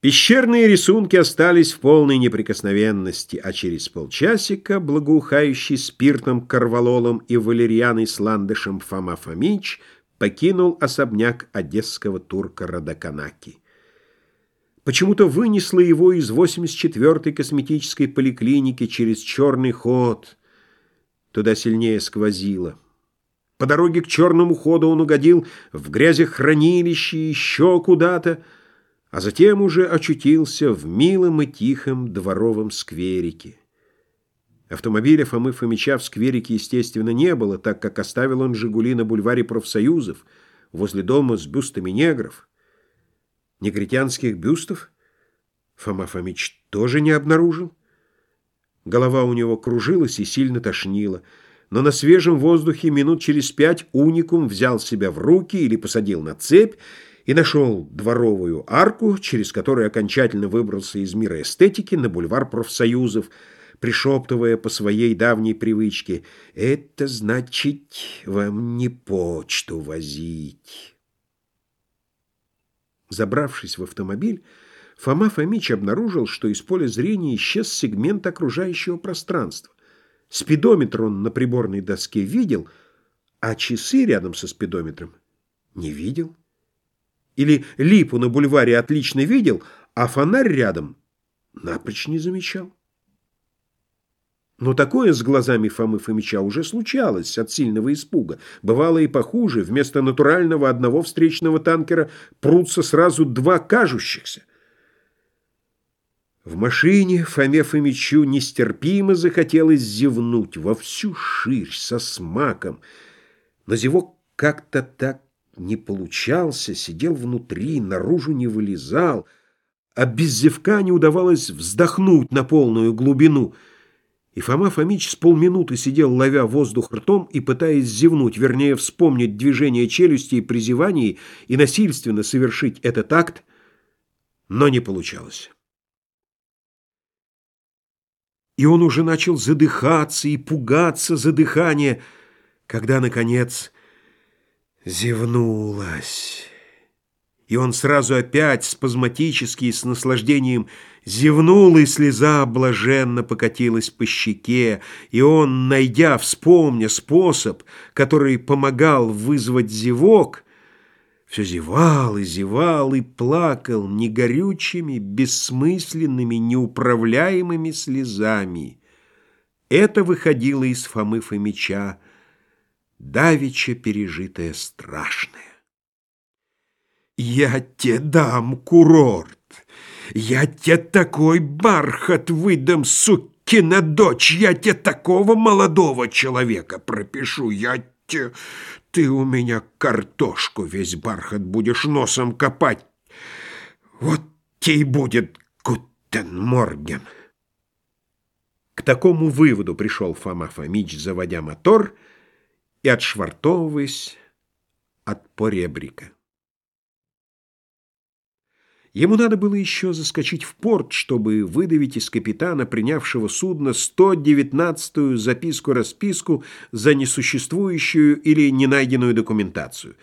Пещерные рисунки остались в полной неприкосновенности, а через полчасика, благоухающий спиртом, корвалолом и валерьяной с ландышем Фома Фомич покинул особняк одесского турка Радаканаки. Почему-то вынесло его из 84-й косметической поликлиники через черный ход. Туда сильнее сквозило. По дороге к черному ходу он угодил в грязехранилище еще куда-то, а затем уже очутился в милом и тихом дворовом скверике. Автомобиля Фомы Фомича в скверике, естественно, не было, так как оставил он «Жигули» на бульваре профсоюзов, возле дома с бюстами негров. Негритянских бюстов Фома Фомич тоже не обнаружил. Голова у него кружилась и сильно тошнила, но на свежем воздухе минут через пять уникум взял себя в руки или посадил на цепь, и нашел дворовую арку, через которую окончательно выбрался из мира эстетики на бульвар профсоюзов, пришептывая по своей давней привычке «Это значит вам не почту возить». Забравшись в автомобиль, Фома Фомич обнаружил, что из поля зрения исчез сегмент окружающего пространства. Спидометр он на приборной доске видел, а часы рядом со спидометром не видел. Или липу на бульваре отлично видел, а фонарь рядом напрочь не замечал. Но такое с глазами Фомы Фомича уже случалось от сильного испуга. Бывало и похуже. Вместо натурального одного встречного танкера прутся сразу два кажущихся. В машине Фоме Фомичу нестерпимо захотелось зевнуть во всю ширь, со смаком. Но зевок как-то так не получался, сидел внутри, наружу не вылезал, а без зевка не удавалось вздохнуть на полную глубину. И Фома Фомич с полминуты сидел, ловя воздух ртом и пытаясь зевнуть, вернее, вспомнить движение челюсти при зевании и насильственно совершить этот акт, но не получалось. И он уже начал задыхаться и пугаться задыхания, когда, наконец, зевнулась. И он сразу опять спазматически и с наслаждением зевнул, и слеза блаженно покатилась по щеке, и он, найдя, вспомня способ, который помогал вызвать зевок, все зевал и зевал и плакал не горючими, бессмысленными, неуправляемыми слезами. Это выходило из Фомы Фомича, давеча пережитое страшное. «Я тебе дам курорт! Я тебе такой бархат выдам, сукина дочь! Я тебе такого молодого человека пропишу! Я тебе... Ты у меня картошку весь бархат будешь носом копать! Вот тебе будет Guten Morgen!» К такому выводу пришел Фома Фомич, заводя мотор — и отшвартовываясь от поребрика. Ему надо было еще заскочить в порт, чтобы выдавить из капитана, принявшего судно, 119-ю записку-расписку за несуществующую или ненайденную документацию.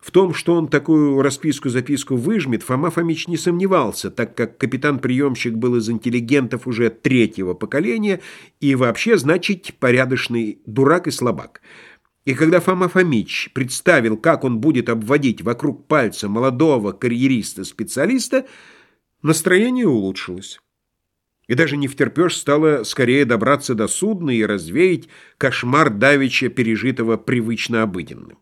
В том, что он такую расписку-записку выжмет, Фома Фомич не сомневался, так как капитан-приемщик был из интеллигентов уже третьего поколения и вообще, значит, порядочный дурак и слабак. И когда Фома Фомич представил, как он будет обводить вокруг пальца молодого карьериста-специалиста, настроение улучшилось. И даже не втерпешь стало скорее добраться до судна и развеять кошмар давеча пережитого привычно обыденным.